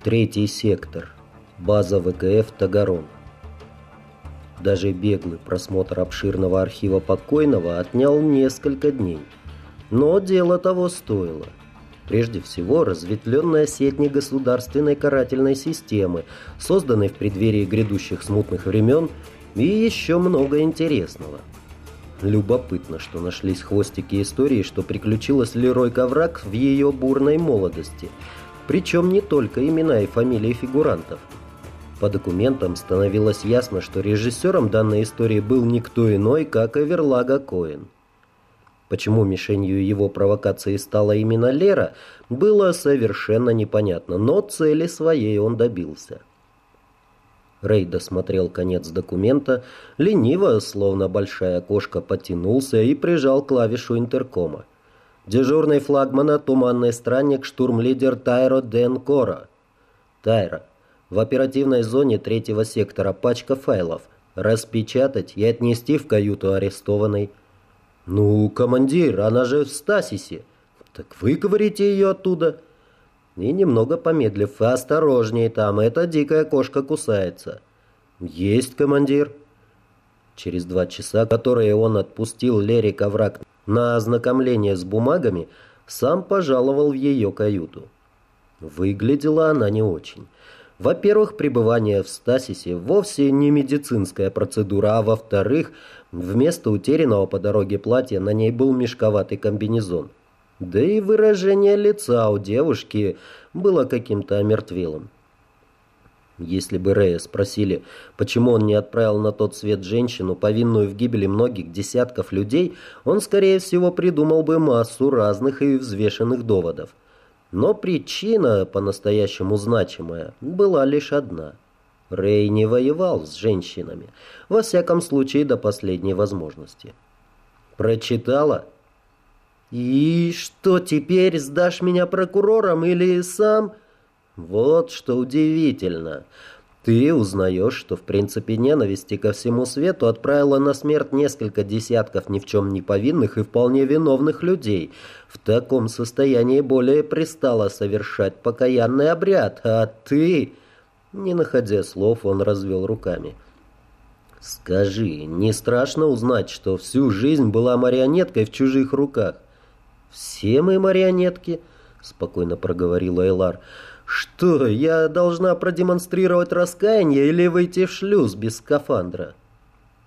Третий сектор. База ВКФ «Тагарон». Даже беглый просмотр обширного архива покойного отнял несколько дней. Но дело того стоило. Прежде всего, разветвленная сеть негосударственной карательной системы, созданной в преддверии грядущих смутных времен, и еще много интересного. Любопытно, что нашлись хвостики истории, что приключилось Лерой Ковраг в ее бурной молодости. Причем не только имена и фамилии фигурантов. По документам становилось ясно, что режиссером данной истории был никто иной, как Эверлага Коэн. Почему мишенью его провокации стала именно Лера, было совершенно непонятно, но цели своей он добился. Рэй досмотрел конец документа, лениво, словно большая кошка, потянулся и прижал клавишу интеркома. Дежурный флагмана «Туманный странник» штурмлидер Тайро Ден Кора. Тайро. В оперативной зоне третьего сектора пачка файлов. Распечатать и отнести в каюту арестованной. «Ну, командир, она же в стасисе. Так выговорите ее оттуда». И немного помедлив, осторожнее там, эта дикая кошка кусается. Есть, командир. Через два часа, которые он отпустил Лере Коврак на ознакомление с бумагами, сам пожаловал в ее каюту. Выглядела она не очень. Во-первых, пребывание в стасисе вовсе не медицинская процедура, а во-вторых, вместо утерянного по дороге платья на ней был мешковатый комбинезон. Да и выражение лица у девушки было каким-то омертвелым. Если бы Рэя спросили, почему он не отправил на тот свет женщину, повинную в гибели многих десятков людей, он, скорее всего, придумал бы массу разных и взвешенных доводов. Но причина, по-настоящему значимая, была лишь одна. Рэй не воевал с женщинами, во всяком случае до последней возможности. «Прочитала?» «И что теперь, сдашь меня прокурором или сам?» «Вот что удивительно. Ты узнаешь, что в принципе ненависти ко всему свету отправила на смерть несколько десятков ни в чем не повинных и вполне виновных людей. В таком состоянии более пристало совершать покаянный обряд, а ты...» Не находя слов, он развел руками. «Скажи, не страшно узнать, что всю жизнь была марионеткой в чужих руках?» «Все мы марионетки», — спокойно проговорила Элар. «Что, я должна продемонстрировать раскаяние или выйти в шлюз без скафандра?»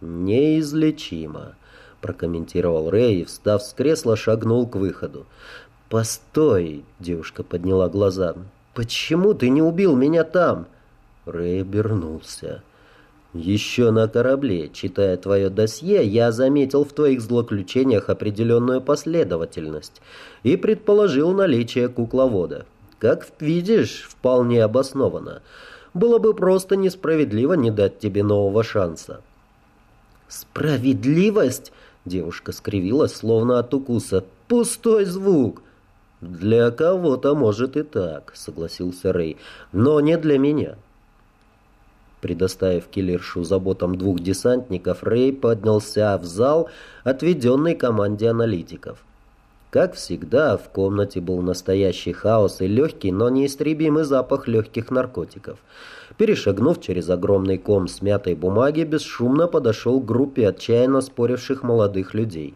«Неизлечимо», — прокомментировал Рэй и, встав с кресла, шагнул к выходу. «Постой!» — девушка подняла глаза. «Почему ты не убил меня там?» Рэй обернулся. Еще на корабле, читая твое досье, я заметил в твоих злоключениях определенную последовательность и предположил наличие кукловода. Как видишь, вполне обоснованно. Было бы просто несправедливо не дать тебе нового шанса. «Справедливость?» — девушка скривилась, словно от укуса. «Пустой звук!» «Для кого-то, может, и так», — согласился Рэй, — «но не для меня». Предоставив киллершу заботам двух десантников, Рэй поднялся в зал, отведенный команде аналитиков. Как всегда, в комнате был настоящий хаос и легкий, но неистребимый запах легких наркотиков. Перешагнув через огромный ком смятой бумаги, бесшумно подошел к группе отчаянно споривших молодых людей.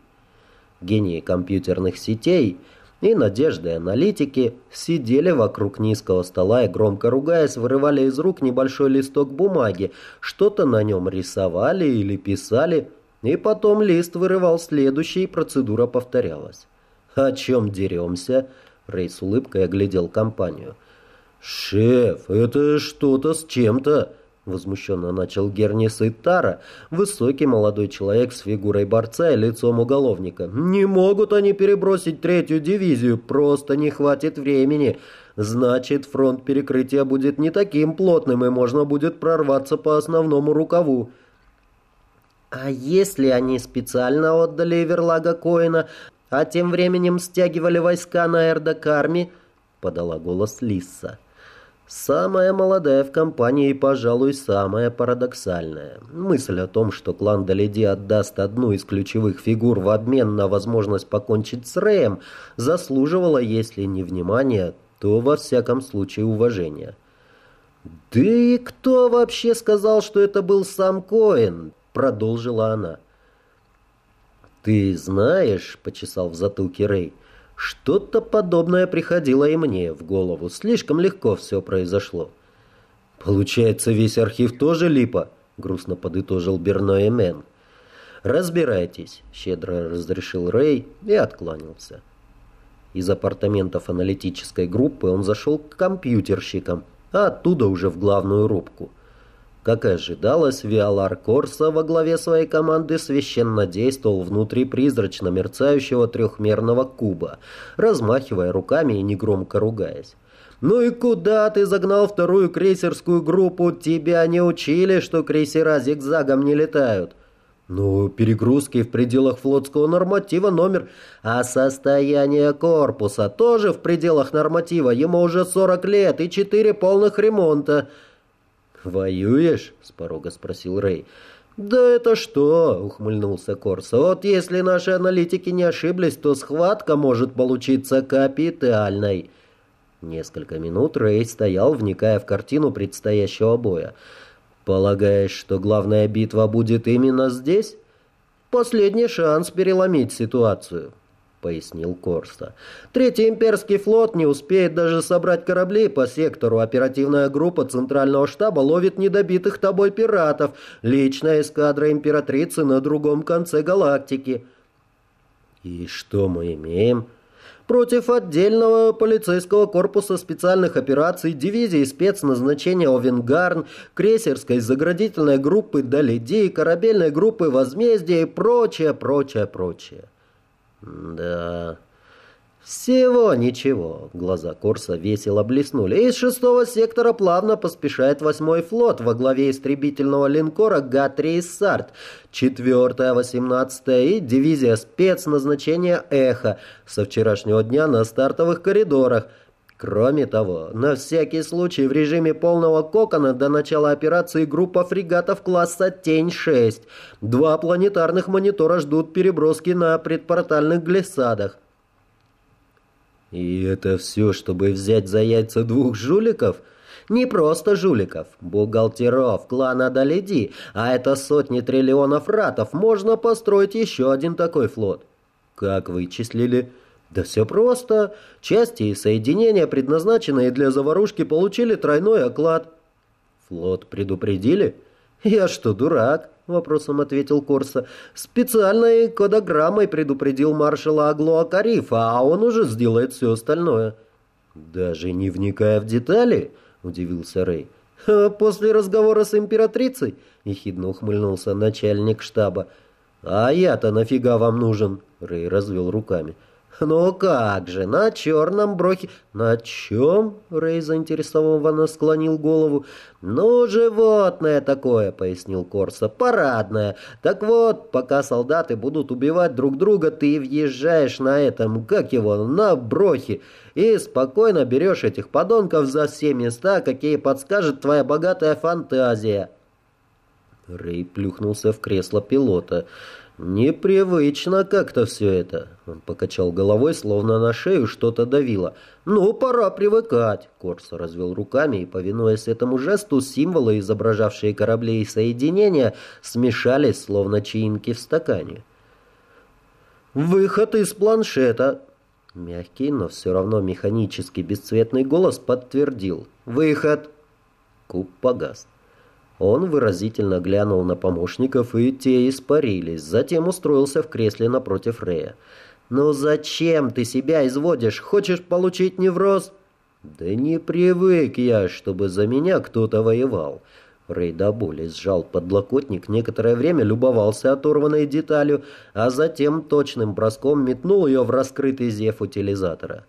Гении компьютерных сетей – и надежды аналитики сидели вокруг низкого стола и, громко ругаясь, вырывали из рук небольшой листок бумаги, что-то на нем рисовали или писали, и потом лист вырывал следующий, и процедура повторялась. «О чем деремся?» Рэй с улыбкой оглядел компанию. «Шеф, это что-то с чем-то!» Возмущенно начал Гернис Итара, высокий молодой человек с фигурой борца и лицом уголовника. «Не могут они перебросить третью дивизию, просто не хватит времени. Значит, фронт перекрытия будет не таким плотным, и можно будет прорваться по основному рукаву». «А если они специально отдали Верлага Коина, а тем временем стягивали войска на Эрдокарми?» — подала голос Лисса. Самая молодая в компании и, пожалуй, самая парадоксальная. Мысль о том, что клан Даледи отдаст одну из ключевых фигур в обмен на возможность покончить с Рэем, заслуживала, если не внимания, то во всяком случае уважения. «Да и кто вообще сказал, что это был сам Коэн?» — продолжила она. «Ты знаешь», — почесал в затылке Рэй, — «что-то подобное приходило и мне в голову. Слишком легко все произошло». «Получается, весь архив тоже липа?» — грустно подытожил Берное Мэн. «Разбирайтесь», — щедро разрешил Рэй и откланялся. Из апартаментов аналитической группы он зашел к компьютерщикам, а оттуда уже в главную рубку. Как и ожидалось, Виалар Корса во главе своей команды священно действовал внутри призрачно мерцающего трехмерного куба, размахивая руками и негромко ругаясь. «Ну и куда ты загнал вторую крейсерскую группу? Тебя не учили, что крейсера зигзагом не летают?» Ну, перегрузки в пределах флотского норматива номер. А состояние корпуса тоже в пределах норматива. Ему уже 40 лет и 4 полных ремонта. «Воюешь?» — с порога спросил Рэй. «Да это что?» — ухмыльнулся Корса. «Вот если наши аналитики не ошиблись, то схватка может получиться капитальной». Несколько минут Рэй стоял, вникая в картину предстоящего боя. Полагаешь, что главная битва будет именно здесь? Последний шанс переломить ситуацию, пояснил Корста. Третий имперский флот не успеет даже собрать корабли по сектору. Оперативная группа Центрального штаба ловит недобитых тобой пиратов. Личная эскадра императрицы на другом конце галактики. И что мы имеем? против отдельного полицейского корпуса специальных операций, дивизии спецназначения Овенгарн, крейсерской заградительной группы Далиди, корабельной группы Возмездия и прочее, прочее, прочее. Да... «Всего ничего», — глаза Корса весело блеснули. «Из шестого сектора плавно поспешает восьмой флот во главе истребительного линкора Г-3 Сарт, четвертая, восемнадцатая и дивизия спецназначения «Эхо» со вчерашнего дня на стартовых коридорах». Кроме того, на всякий случай в режиме полного кокона до начала операции группа фрегатов класса «Тень-6». Два планетарных монитора ждут переброски на предпортальных глиссадах. И это все, чтобы взять за яйца двух жуликов? Не просто жуликов, бухгалтеров клана Далиди, а это сотни триллионов ратов. Можно построить еще один такой флот. Как вычислили? Да все просто. Части и соединения, предназначенные для заварушки, получили тройной оклад. Флот предупредили? Я что, дурак? Вопросом ответил Корса. Специальной кодограммой предупредил маршала Аглоа Карифа, а он уже сделает все остальное. Даже не вникая в детали, удивился Рэй. «После разговора с императрицей?» — ехидно ухмыльнулся начальник штаба. «А я-то нафига вам нужен?» — Рэй развел руками. «Ну как же, на черном брохе...» «На чем?» — Рэй заинтересованно склонил голову. «Ну, животное такое», — пояснил Корса, — «парадное. Так вот, пока солдаты будут убивать друг друга, ты въезжаешь на этом, как его, на брохе, и спокойно берешь этих подонков за все места, какие подскажет твоя богатая фантазия». Рэй плюхнулся в кресло пилота. «Непривычно как-то все это». Он покачал головой, словно на шею что-то давило. «Ну, пора привыкать». Корс развел руками и, повинуясь этому жесту, символы, изображавшие корабли и соединения, смешались, словно чаинки в стакане. «Выход из планшета». Мягкий, но все равно механический бесцветный голос подтвердил. «Выход». Куб погас. Он выразительно глянул на помощников, и те испарились. Затем устроился в кресле напротив Рея. «Ну зачем ты себя изводишь? Хочешь получить невроз?» «Да не привык я, чтобы за меня кто-то воевал». Рэй до боли сжал подлокотник, некоторое время любовался оторванной деталью, а затем точным броском метнул ее в раскрытый зев утилизатора.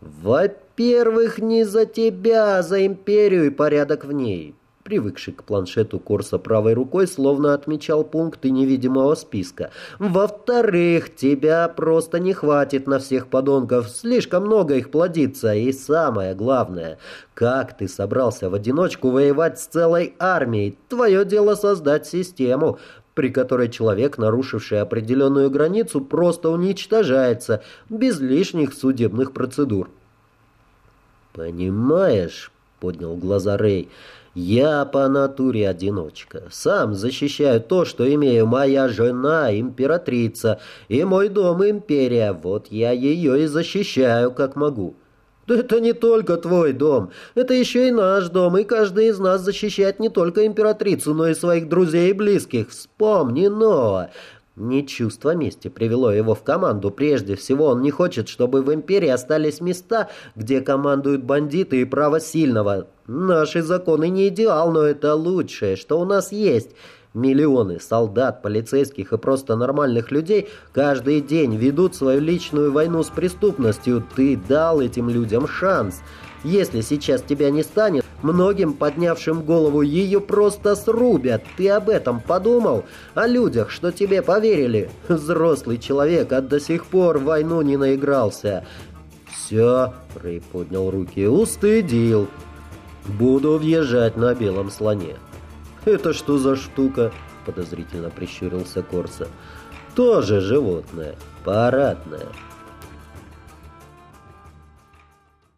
«Во-первых, не за тебя, а за империю и порядок в ней. Привыкший к планшету Корса правой рукой словно отмечал пункты невидимого списка. «Во-вторых, тебя просто не хватит на всех подонков. Слишком много их плодится. И самое главное, как ты собрался в одиночку воевать с целой армией? Твое дело создать систему, при которой человек, нарушивший определенную границу, просто уничтожается, без лишних судебных процедур». «Понимаешь...» поднял глаза Рэй. «Я по натуре одиночка. Сам защищаю то, что имею. Моя жена императрица, и мой дом империя. Вот я ее и защищаю, как могу». «Это не только твой дом. Это еще и наш дом, и каждый из нас защищает не только императрицу, но и своих друзей и близких. Вспомни, Ноа. Не чувство мести привело его в команду. Прежде всего, он не хочет, чтобы в империи остались места, где командуют бандиты и право сильного. Наши законы не идеал, но это лучшее, что у нас есть. Миллионы солдат, полицейских и просто нормальных людей каждый день ведут свою личную войну с преступностью. Ты дал этим людям шанс. Если сейчас тебя не станет, многим поднявшим голову ее просто срубят. Ты об этом подумал? О людях, что тебе поверили? Взрослый человек, а до сих пор в войну не наигрался. Все, Рэй поднял руки, устыдил. Буду въезжать на белом слоне. «Это что за штука?» – подозрительно прищурился Корса. «Тоже животное. Парадное.